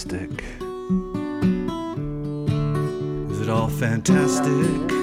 fantastic. Is it all fantastic?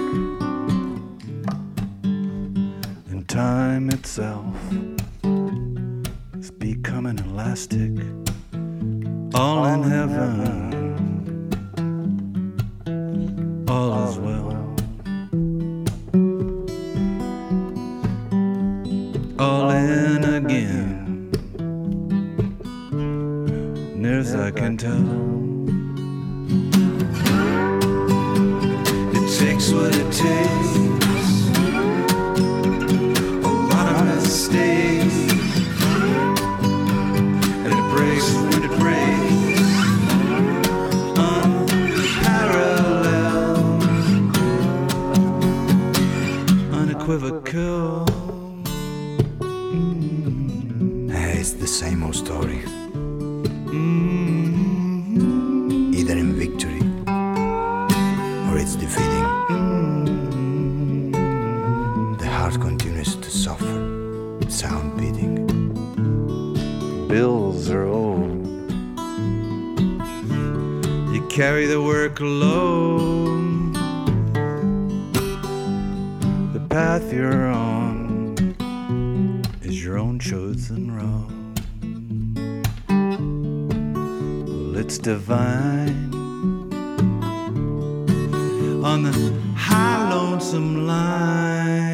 Heart continues to suffer, sound beating. Bills are old. You carry the workload. path you're on is your own chosen road. Well, it's divine on the high lonesome line.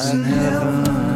As in heaven.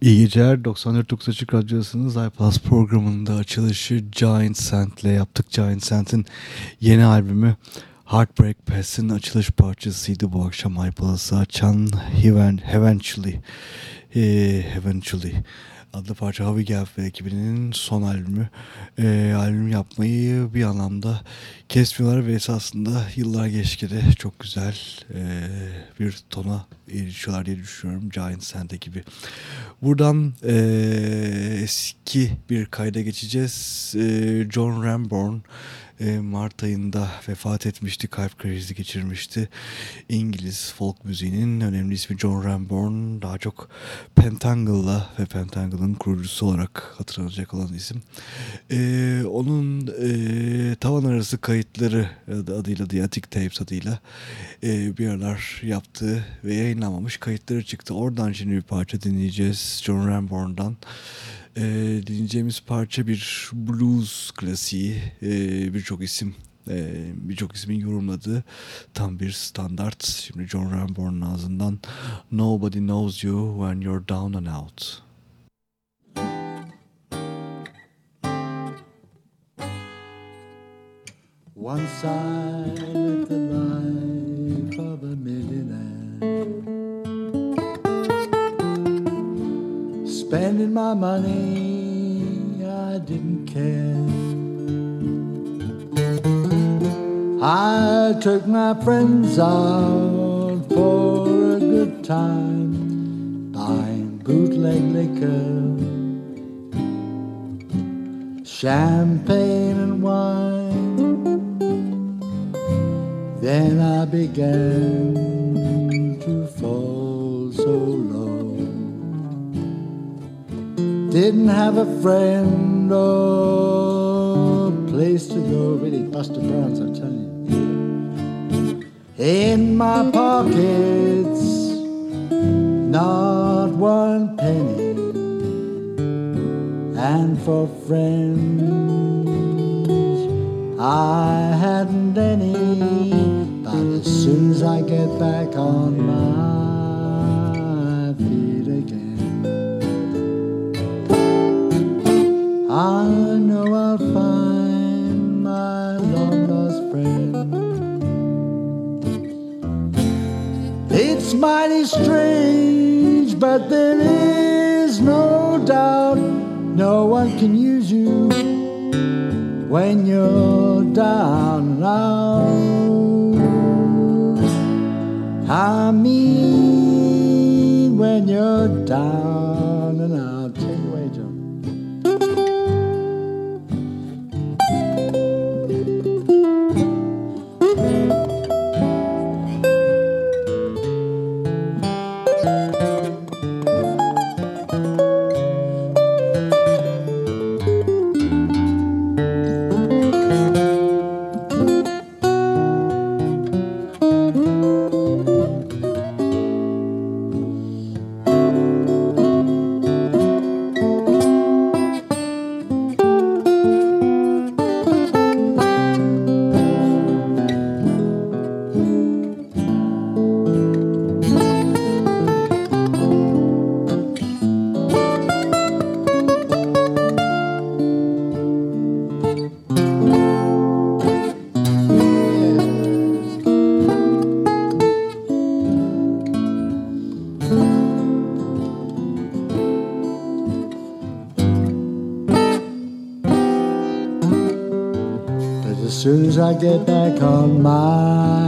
İyi geceler. 94.9 Açık Radyosu'nun iPlus programında açılışı Giant Sand ile yaptık. Giant Sand'in yeni albümü Heartbreak Pass'in açılış parçasıydı bu akşam iPlus'ı açan Heaven, Eventually. Eventually adlı parça Havi Gelf ekibinin son albümü. E, albüm yapmayı bir anlamda kesmiyorlar ve esasında yıllar geçti de çok güzel e, bir tona erişiyorlar diye düşünüyorum. Giant Sand ekibi. Buradan e, eski bir kayda geçeceğiz. E, John Ramborn Mart ayında vefat etmişti. Kalp krizi geçirmişti. İngiliz folk müziğinin önemli ismi John Ramborn. Daha çok Pentangle'la ve Pentangle'ın kurucusu olarak hatırlanacak olan isim. E, onun e, tavan arası kayıtları adıyla The Attic Tapes adıyla e, bir aralar yaptığı ve yayınlanmamış kayıtları çıktı. Oradan şimdi bir parça dinleyeceğiz John Ramborn'dan. E, dinleyeceğimiz parça bir blues klasiği. E, Birçok isim e, birçok ismin yorumladığı tam bir standart. Şimdi John Rambone'un ağzından Nobody Knows You When You're Down and Out. Once I spending my money, I didn't care. I took my friends out for a good time, buying bootleg liquor, champagne and wine. Then I began to fall so Didn't have a friend or a place to go. Really, Buster Browns, I'm telling you. In my pockets, not one penny. And for friends, I hadn't any. But as soon as I get back on my mighty strange, but there is no doubt no one can use you when you're down and out. I mean, get back on my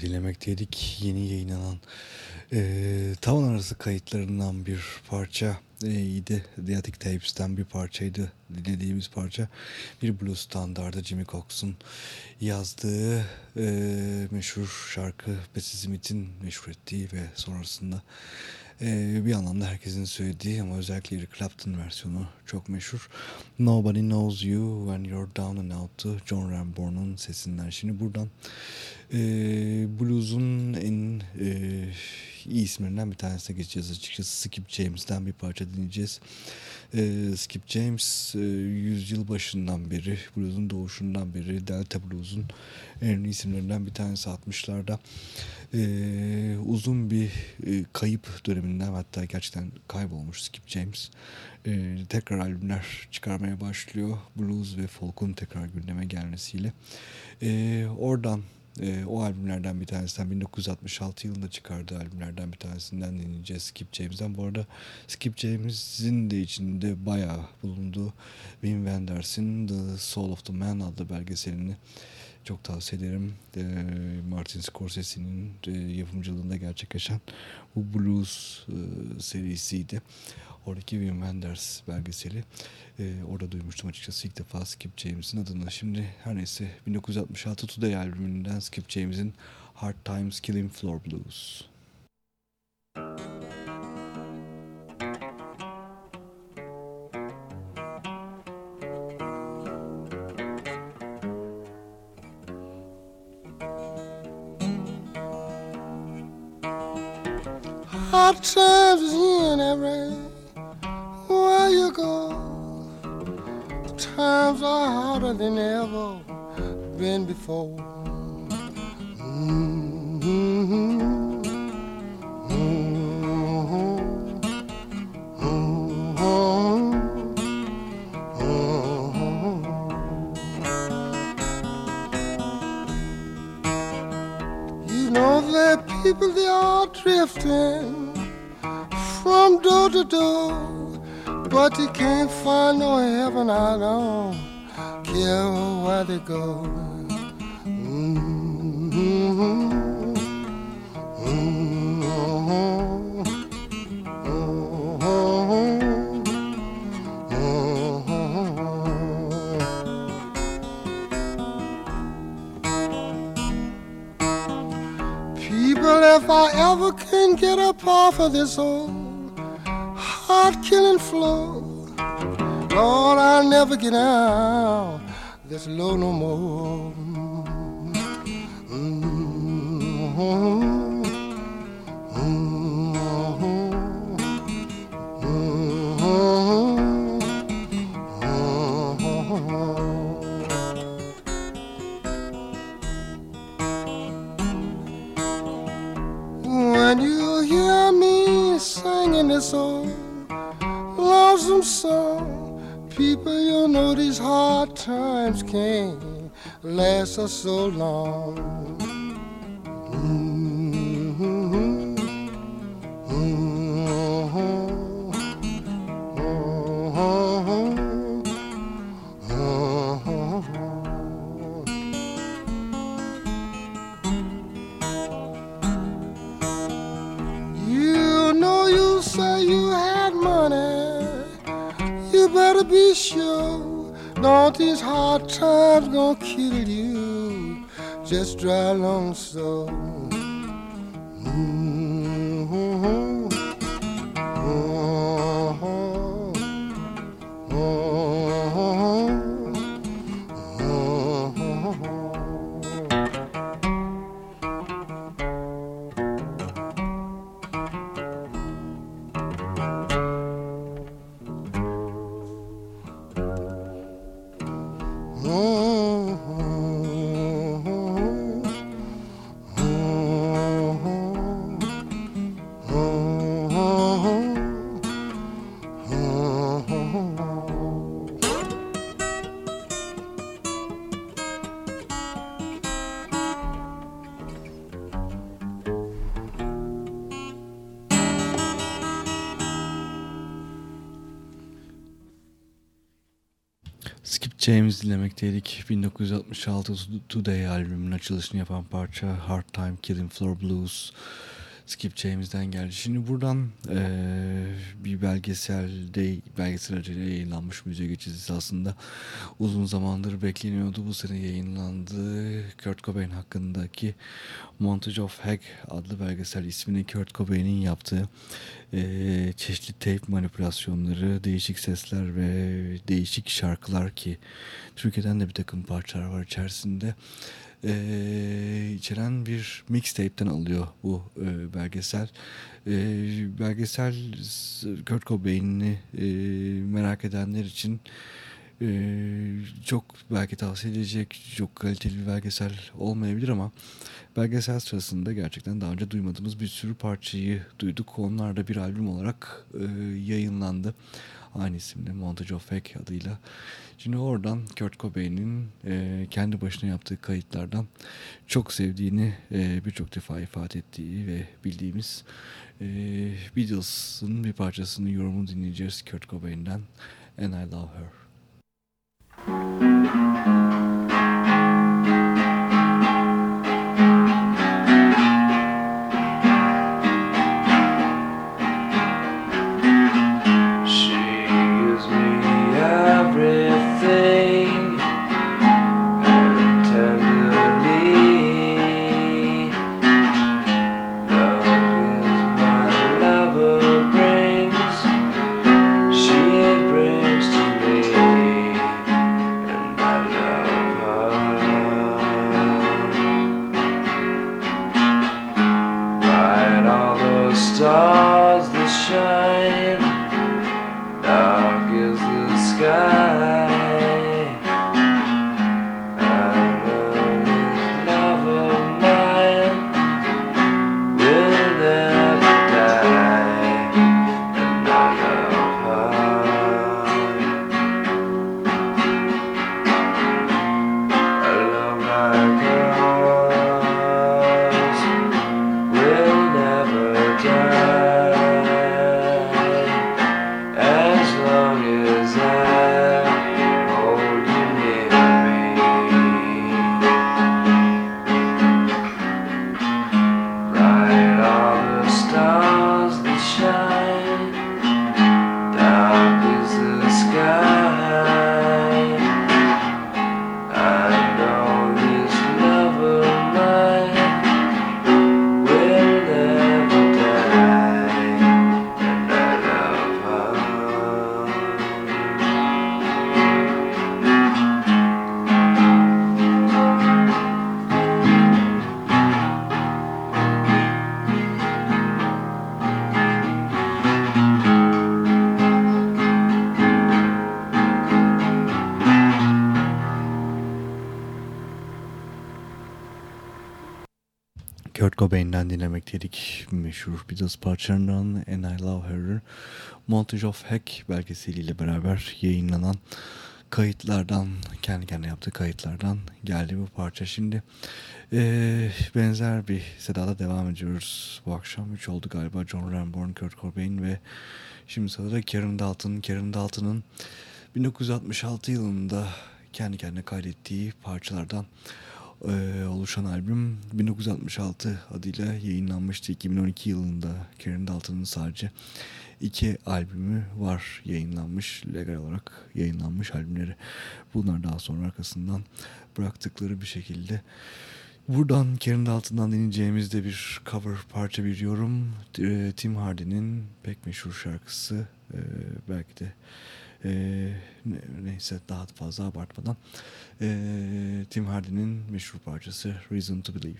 Ramborn dinlemekteydik. Yeni yayınlanan e, tavan arası kayıtlarından bir parça. iyiydi. The Attic Tapes'ten bir parçaydı dinlediğimiz parça. Bir blues standardı Jimmy Cox'un yazdığı e, meşhur şarkı Bessie Smith'in meşhur ettiği ve sonrasında e, bir anlamda herkesin söylediği ama özellikle Eric Clapton versiyonu çok meşhur. Nobody Knows You When You're Down and Out'tu John Rambone'un sesinden. Şimdi buradan e, blues'un en e, iyi isimlerinden bir tanesine geçeceğiz açıkçası. Skip James'ten bir parça dinleyeceğiz. E, Skip James e, yüzyıl başından beri, blues'un doğuşundan beri Delta Blues'un en isimlerinden bir tanesi 60'larda. E, uzun bir e, kayıp döneminden hatta gerçekten kaybolmuş Skip James. E, tekrar albümler çıkarmaya başlıyor. Blues ve folk'un tekrar gündeme gelmesiyle. E, oradan e, o albümlerden bir tanesinden 1966 yılında çıkardığı albümlerden bir tanesinden dinleyeceğiz Skip James'den. Bu arada Skip James'in de içinde bayağı bulunduğu Wim Wenders'in The Soul of the Man adlı belgeselini çok tavsiye ederim. E, Martin Scorsese'nin e, yapımcılığında gerçekleşen bu blues e, serisiydi. Oradaki Wim Wenders belgeseli. E, orada duymuştum açıkçası ilk defa Skip James'in adını. Şimdi her neyse 1966 Today albümünden Skip James'in Hard Times Killing Floor Blues. Hard times before. Mm-hmm. People they are drifting from door to door, but they can't find no heaven. I don't care where they go. Off of this old heart killing floor, Lord, I'll never get out this low no more. Mm-hmm. Times can't last us so long. You know you say you had money. You better be sure. Don't these hard times gonna kill you? Just drive along slow. Dinlemekteydik. 1966 Today albümünün açılışını yapan parça Hard Time Killing Floor Blues. Skip James'den geldi. Şimdi buradan e, bir belgeselde belgesel aracıyla yayınlanmış müziğe geçeceğiz aslında. Uzun zamandır bekleniyordu. Bu sene yayınlandı. Kurt Cobain hakkındaki Montage of Heck adlı belgesel ismini Kurt Cobain'in yaptığı e, çeşitli tape manipülasyonları, değişik sesler ve değişik şarkılar ki Türkiye'den de bir takım parçalar var içerisinde e, içeren bir mixtape'ten alıyor bu e, belgesel. E, belgesel Kurt Cobain'i e, merak edenler için e, çok belki tavsiye edecek çok kaliteli bir belgesel olmayabilir ama belgesel sırasında gerçekten daha önce duymadığımız bir sürü parçayı duyduk. Onlar da bir albüm olarak e, yayınlandı. Aynı isimde Montage of Fake adıyla. Şimdi oradan Kurt Cobain'in e, kendi başına yaptığı kayıtlardan çok sevdiğini e, birçok defa ifade ettiği ve bildiğimiz e, Beatles'ın bir parçasını yorumunu dinleyeceğiz Kurt Cobain'den And I Love Her. Dinlemekteydik. Meşhur Beatles parçalarından And I Love Her'ı Montage of Heck belgeseliyle beraber yayınlanan kayıtlardan, kendi kendine yaptığı kayıtlardan geldi bu parça. Şimdi ee, benzer bir sedada devam ediyoruz. Bu akşam 3 oldu galiba John Ramborn, Kurt Cobain ve şimdi sırada Karen Dalton. Karen Dalton'ın 1966 yılında kendi kendine kaydettiği parçalardan e, oluşan albüm 1966 adıyla yayınlanmıştı. 2012 yılında Karen Dalton'ın sadece iki albümü var yayınlanmış, legal olarak yayınlanmış albümleri. Bunlar daha sonra arkasından bıraktıkları bir şekilde. Buradan Karen Dalton'dan dinleyeceğimiz de bir cover parça bir yorum. Tim Hardy'nin pek meşhur şarkısı. Belki de e, neyse daha fazla abartmadan e, Tim Hardy'nin meşhur parçası Reason to Believe.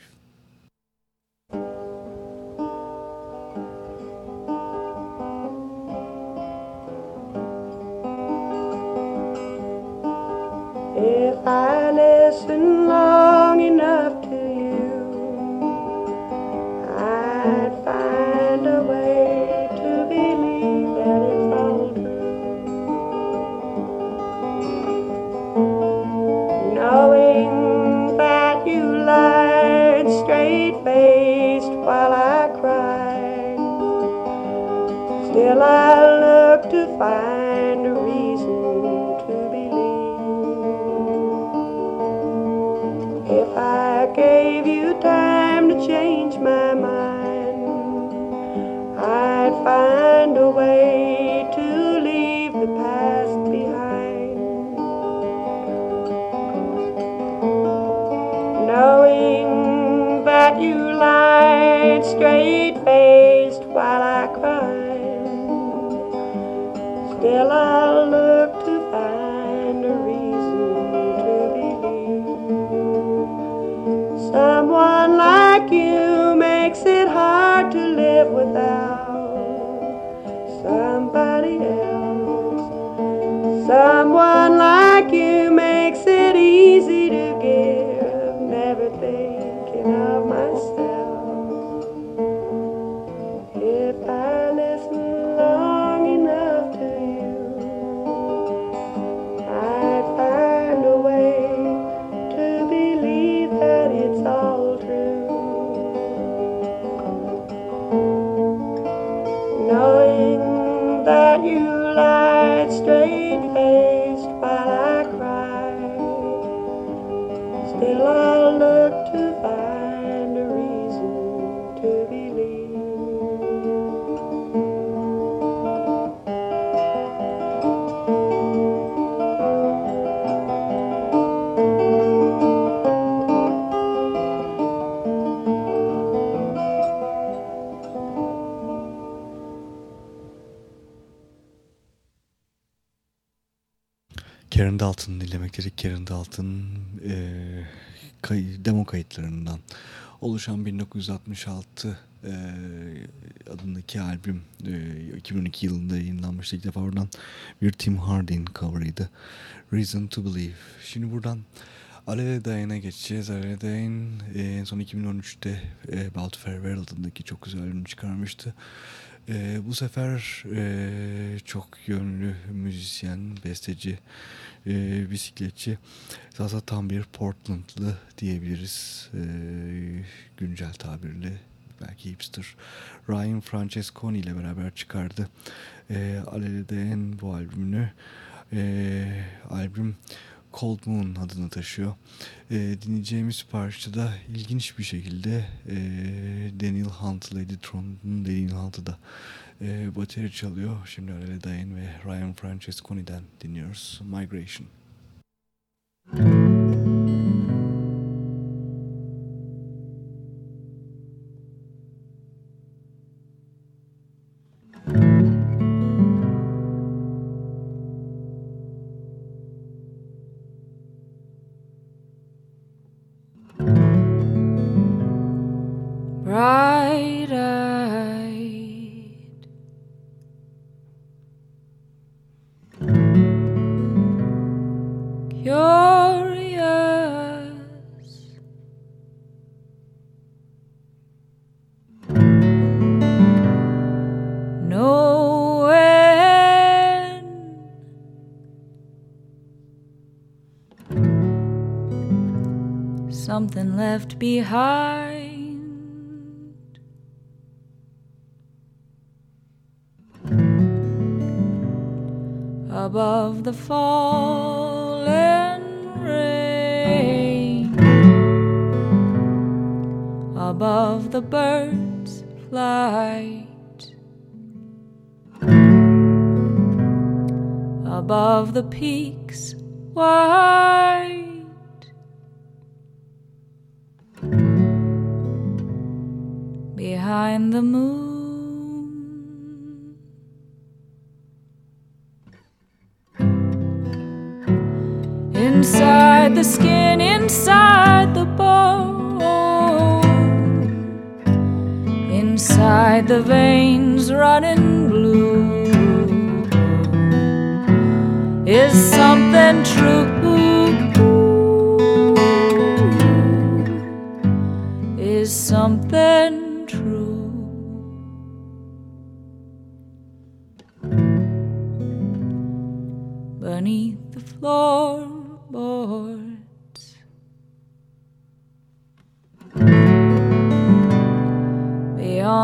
If I listen you lights Karen Dalton'u dinlemek dedik. Karen Dalton e, kay- demo kayıtlarından oluşan 1966 e, adındaki albüm e, 2012 yılında yayınlanmıştı. İlk defa oradan bir Tim Hardin cover'ıydı. Reason to Believe. Şimdi buradan Alele Dayan'a geçeceğiz. Alele Dayan e, en son 2013'te e, About Farewell adındaki çok güzel albüm çıkarmıştı. E, bu sefer e, çok yönlü müzisyen, besteci, e, bisikletçi. Zaten tam bir Portlandlı diyebiliriz. E, güncel tabirle belki hipster. Ryan Francesconi ile beraber çıkardı. E, Alele Dayan bu albümünü. E, albüm Cold Moon adını taşıyor. E, dinleyeceğimiz parçada ilginç bir şekilde e, Daniel Hunt, Lady Tron'un Daniel Hunt'ı da e, bateri çalıyor. Şimdi Arale Dayan ve Ryan Francesconi'den dinliyoruz. Migration. bright left behind. above the fallen rain, above the birds' flight, above the peaks white. Behind the moon. Inside the skin, inside the bone, inside the veins running blue, is something true.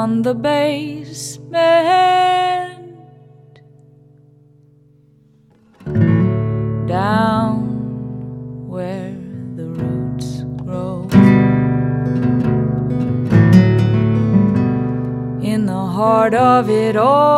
Beyond the basement, down where the roots grow. In the heart of it all.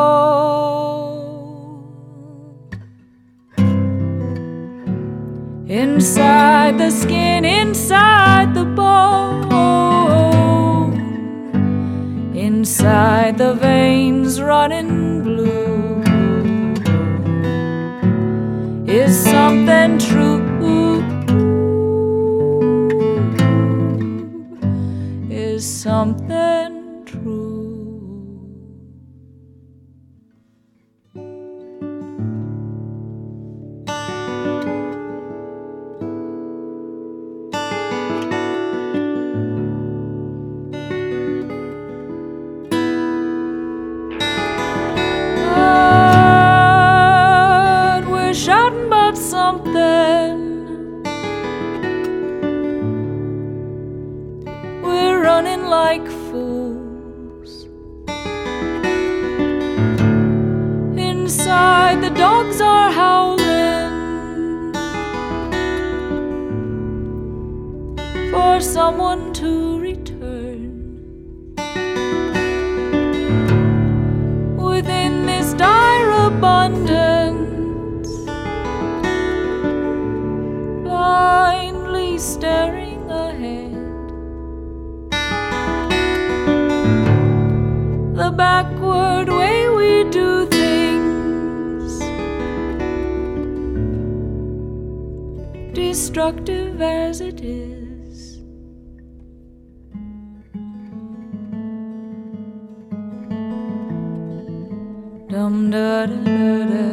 Dum da da da da,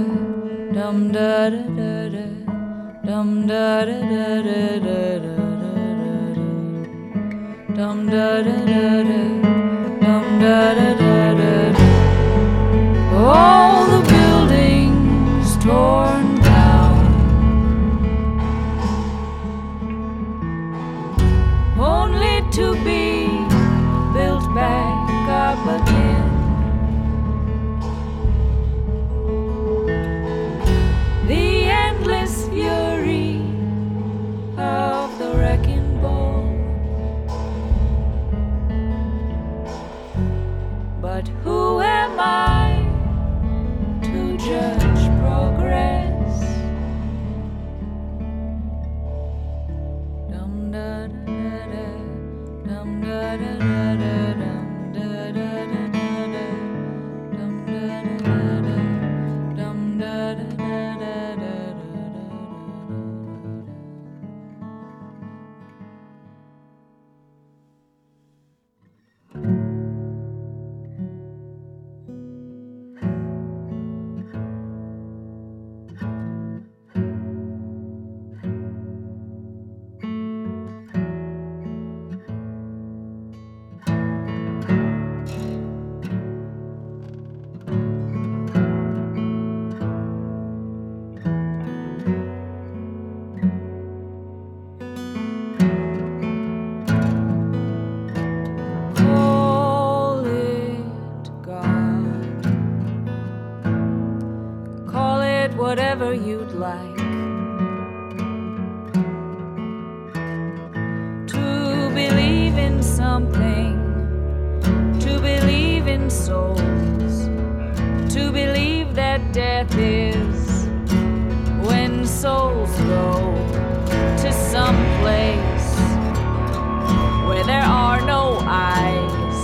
dum da da da da, dum da da da da da da da. Dum da da da da, dum da da da da da. All the buildings torn. Like. To believe in something, to believe in souls, to believe that death is when souls go to some place where there are no eyes,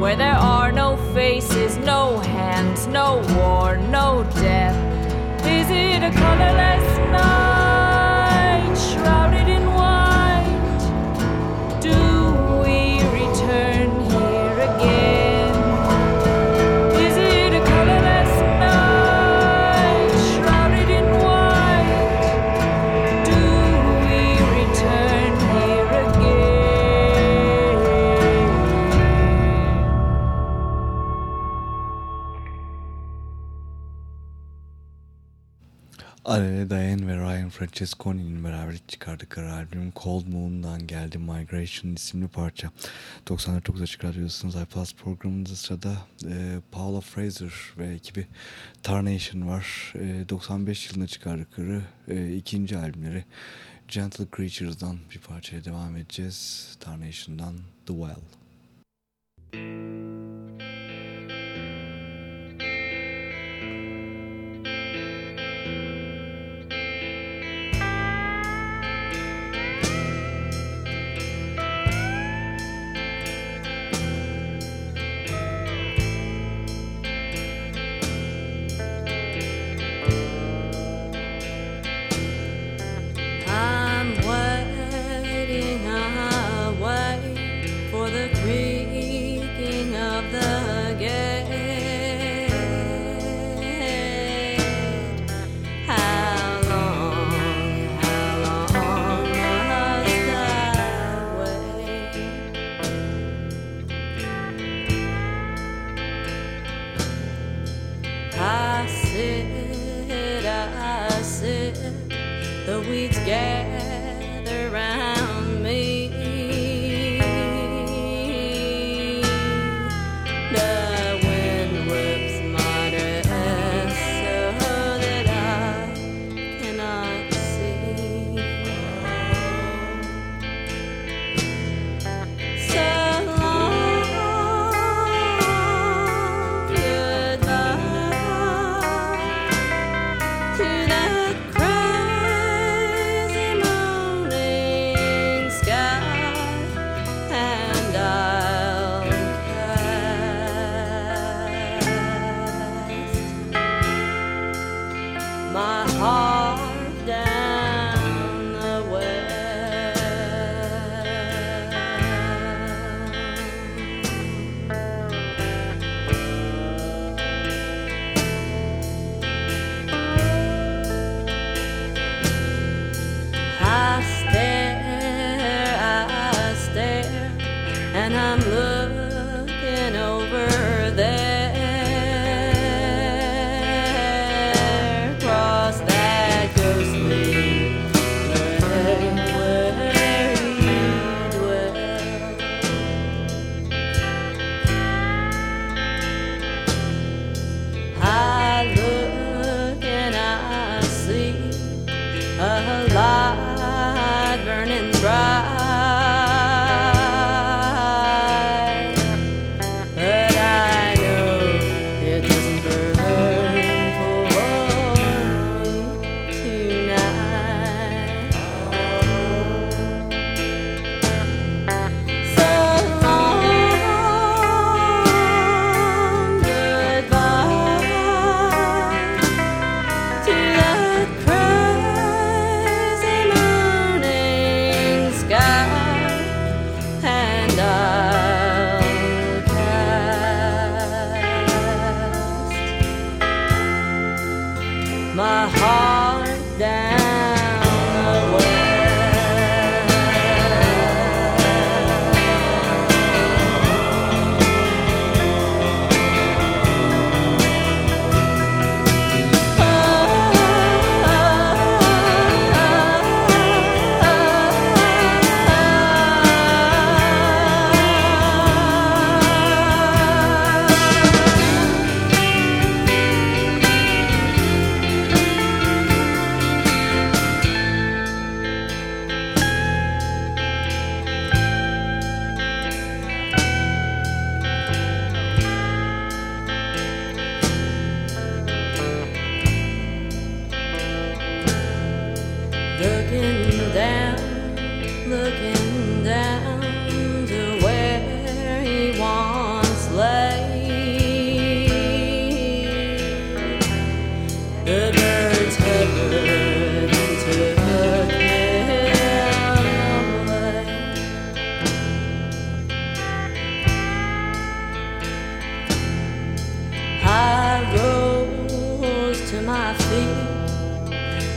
where there are no faces, no hands, no war, no death the colorless. Diane ve Ryan Francesconi'nin beraber çıkardıkları albüm Cold Moon'dan geldi Migration isimli parça. 99 Açık Radyosu'nun iPlus programında sırada e, Paula Fraser ve ekibi Tarnation var. E, 95 yılında çıkardıkları e, ikinci albümleri Gentle Creatures'dan bir parçaya devam edeceğiz. Tarnation'dan The Well. I'm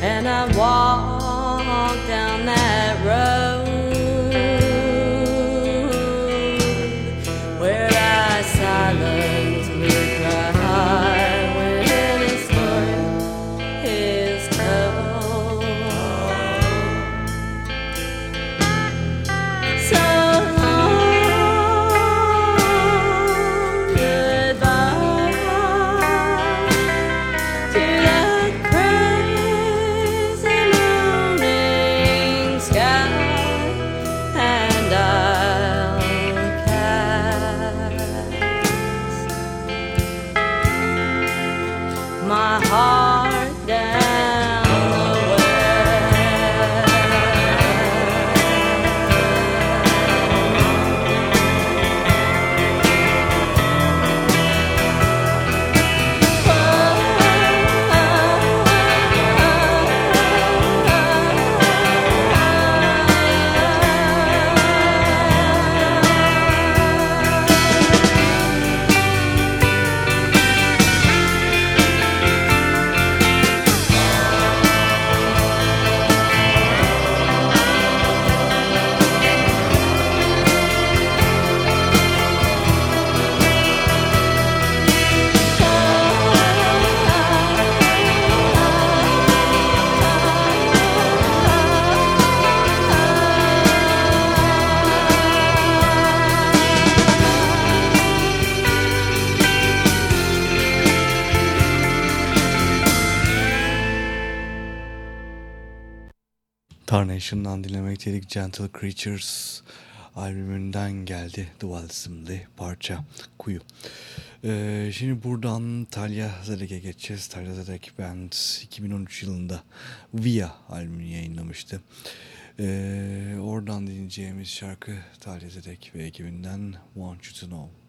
and I walk down that road. Production'dan dinlemekteydik Gentle Creatures albümünden geldi Dual Sim'li parça Kuyu. Ee, şimdi buradan Talya Zedek'e geçeceğiz. Talya Zedek Band 2013 yılında Via albümünü yayınlamıştı. Ee, oradan dinleyeceğimiz şarkı Talya Zedek ve ekibinden Want You To Know.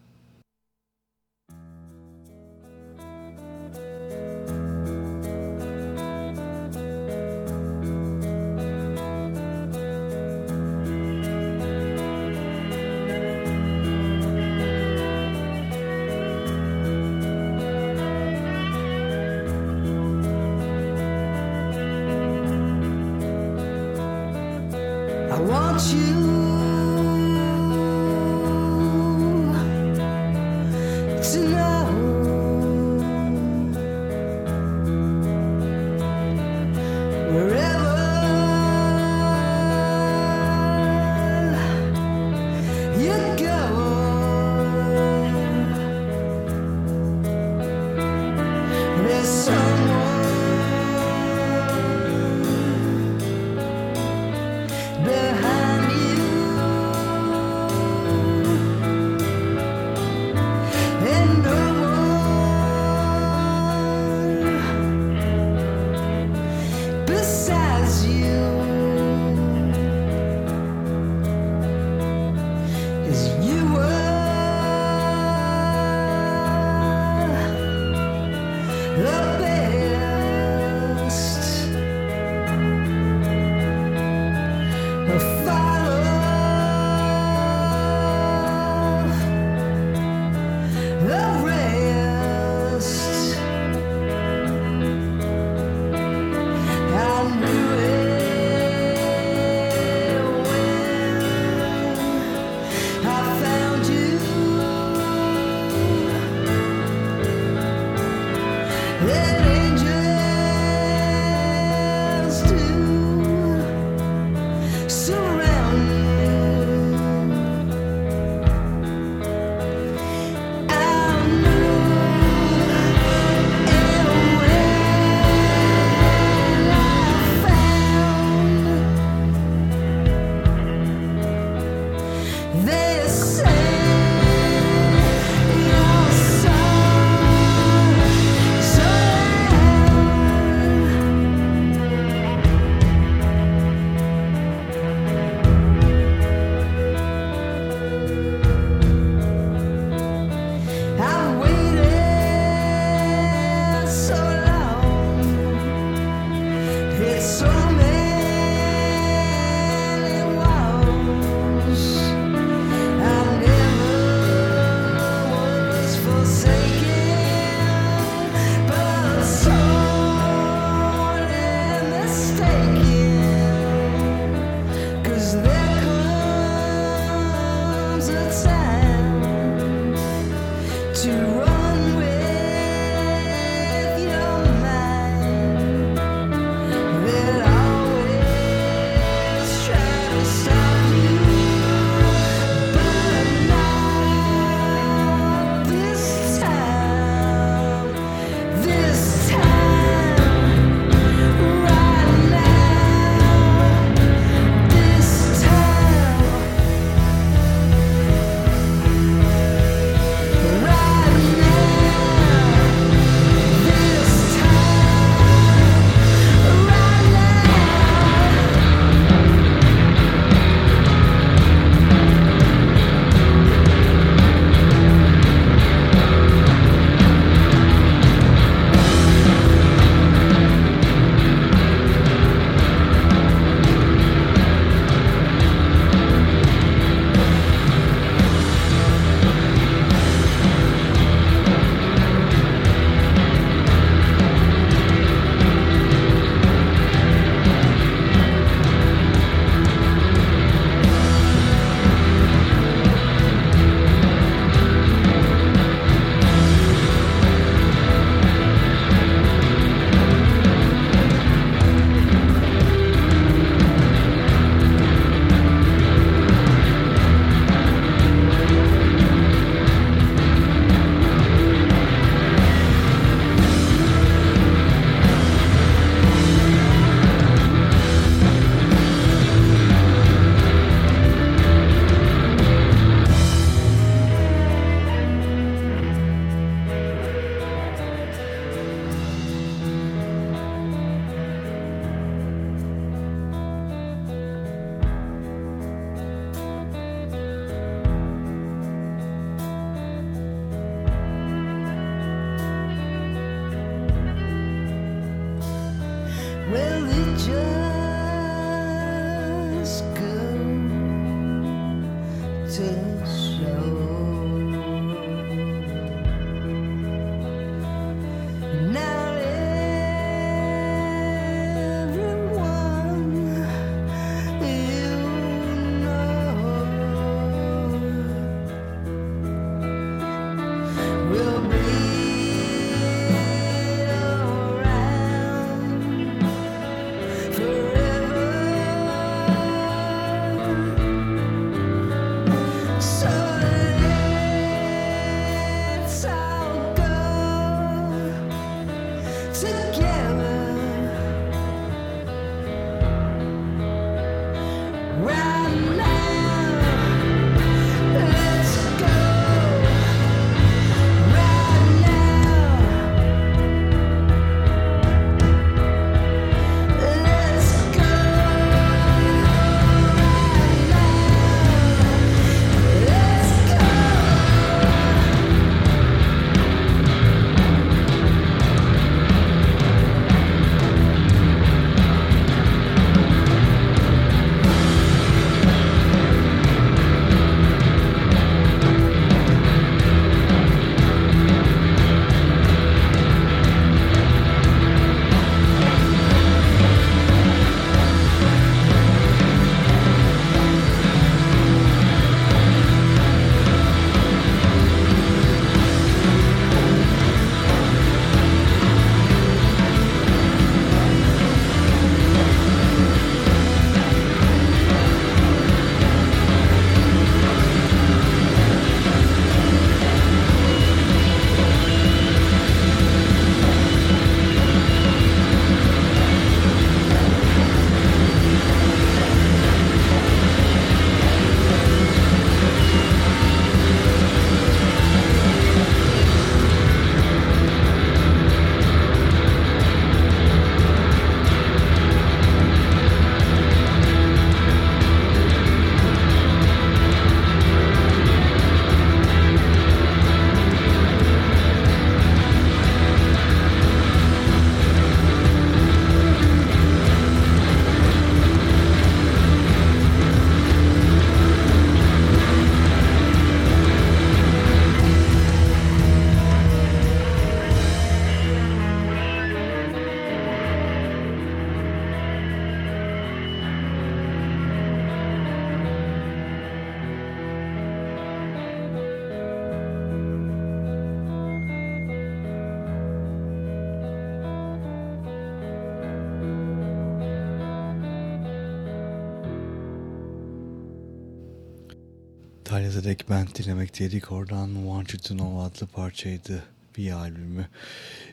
İtalya'da Rek Band dinlemekteydik. Oradan Want You To Know adlı parçaydı bir albümü.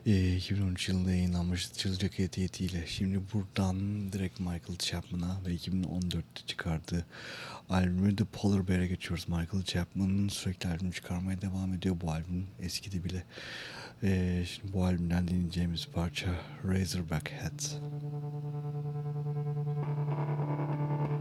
E, 2013 yılında yayınlanmış Çılacak Etiyetiyle. Şimdi buradan direkt Michael Chapman'a ve 2014'te çıkardığı albümü The Polar Bear'e geçiyoruz. Michael Chapman'ın sürekli albüm çıkarmaya devam ediyor. Bu albüm eskidi bile. E, şimdi bu albümden dinleyeceğimiz parça Razorback Hat. Thank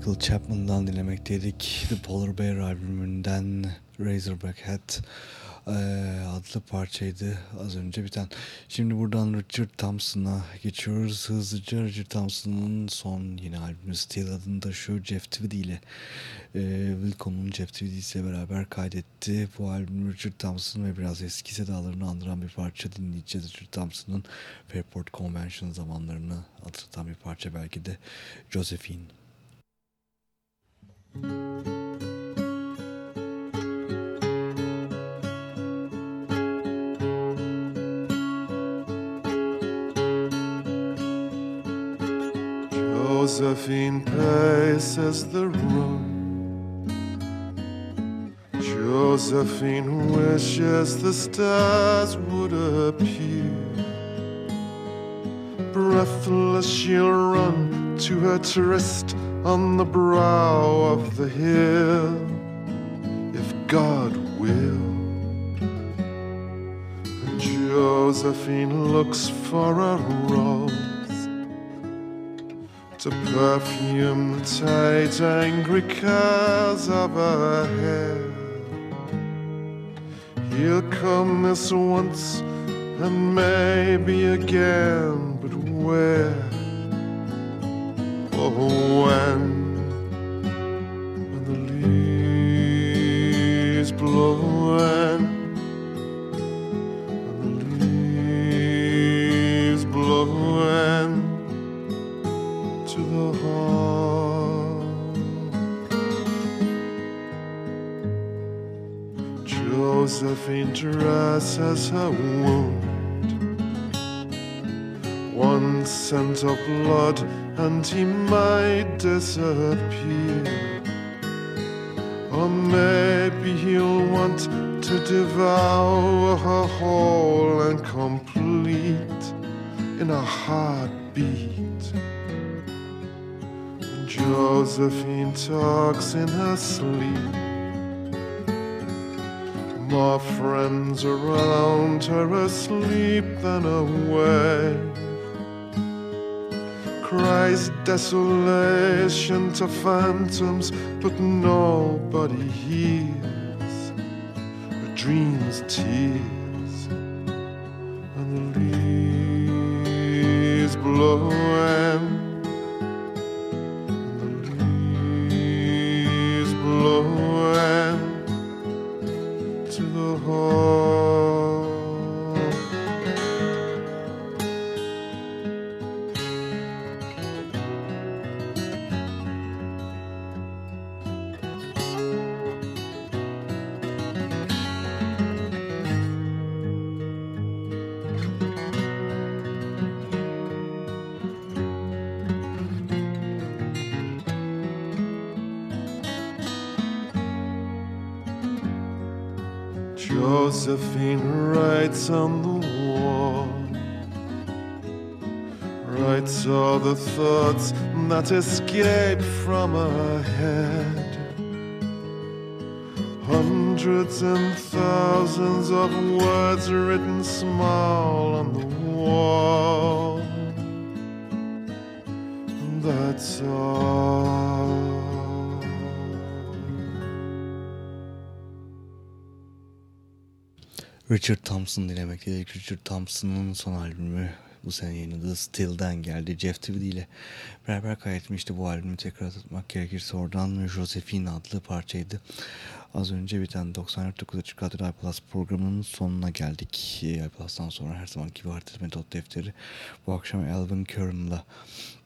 Michael Chapman'dan dinlemekteydik. The Polar Bear albümünden Razorback Hat adlı parçaydı az önce biten. Şimdi buradan Richard Thompson'a geçiyoruz. Hızlıca Richard Thompson'ın son yeni albümü Steel adını taşıyor. Jeff Tweedy ile eee Wilco'nun Jeff Tweedy ile beraber kaydetti. Bu albüm Richard Thompson ve biraz eski sedalarını andıran bir parça dinleyeceğiz. Richard Thompson'ın Fairport Convention zamanlarını hatırlatan bir parça belki de Josephine. Josephine paces the room. Josephine wishes the stars would appear. Breathless, she'll run to her tryst on the brow of the hill. If God will. Josephine looks for a rose to perfume the tight, angry curls of her hair. He'll come this once and maybe again, but where? Oh, when? When the leaves blow when the leaves blow and to the heart. Josephine dresses her wound. Scent of blood, and he might disappear. Or maybe he'll want to devour her whole and complete in a heartbeat. Josephine talks in her sleep. More friends around her asleep than awake. Cries desolation to phantoms, but nobody hears. Her dreams tears, and the leaves blow and escape from her head. Hundreds and thousands of words written small on the wall. That's all. Richard Thompson dinlemekteydik. Richard Thompson'ın son albümü bu sene yayınladığı Still'den geldi. Jeff Tweedy ile beraber kaydetmişti bu albümü. Tekrar tutmak gerekirse oradan Josephine adlı parçaydı. Az önce biten 94.9 Açık Radyo iPlus programının sonuna geldik. iPlus'tan sonra her zamanki gibi harita metot defteri bu akşam Alvin Curran'la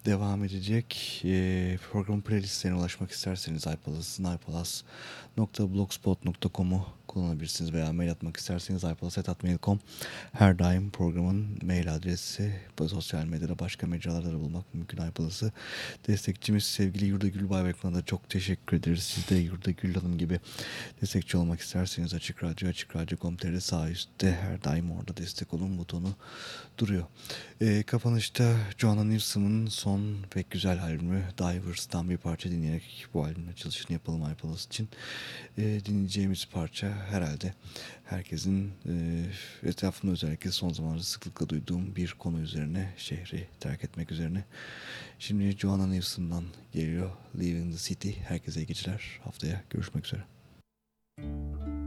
devam edecek. E, program playlistlerine ulaşmak isterseniz iPalas'ın iPalas.blogspot.com'u kullanabilirsiniz veya mail atmak isterseniz iPlus.mail.com her daim programın mail adresi sosyal medyada başka mecralarda da bulmak mümkün iPlus'ı. Destekçimiz sevgili Yurda Gül Baybekan'a da çok teşekkür ederiz. Siz de Yurda Gül Hanım gibi destekçi olmak isterseniz Açık Radyo, Açık Radyo.com.tr sağ üstte her daim orada destek olun butonu duruyor. E, kapanışta Joanna Newsom'ın son pek güzel albümü Divers'tan bir parça dinleyerek bu albümün açılışını yapalım iPlus için. E, dinleyeceğimiz parça herhalde herkesin e, etrafında özellikle son zamanlarda sıklıkla duyduğum bir konu üzerine şehri terk etmek üzerine. Şimdi Johanna Nilsson'dan geliyor Leaving the City. Herkese iyi geceler. Haftaya görüşmek üzere. Müzik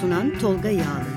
sunan Tolga Yağlı.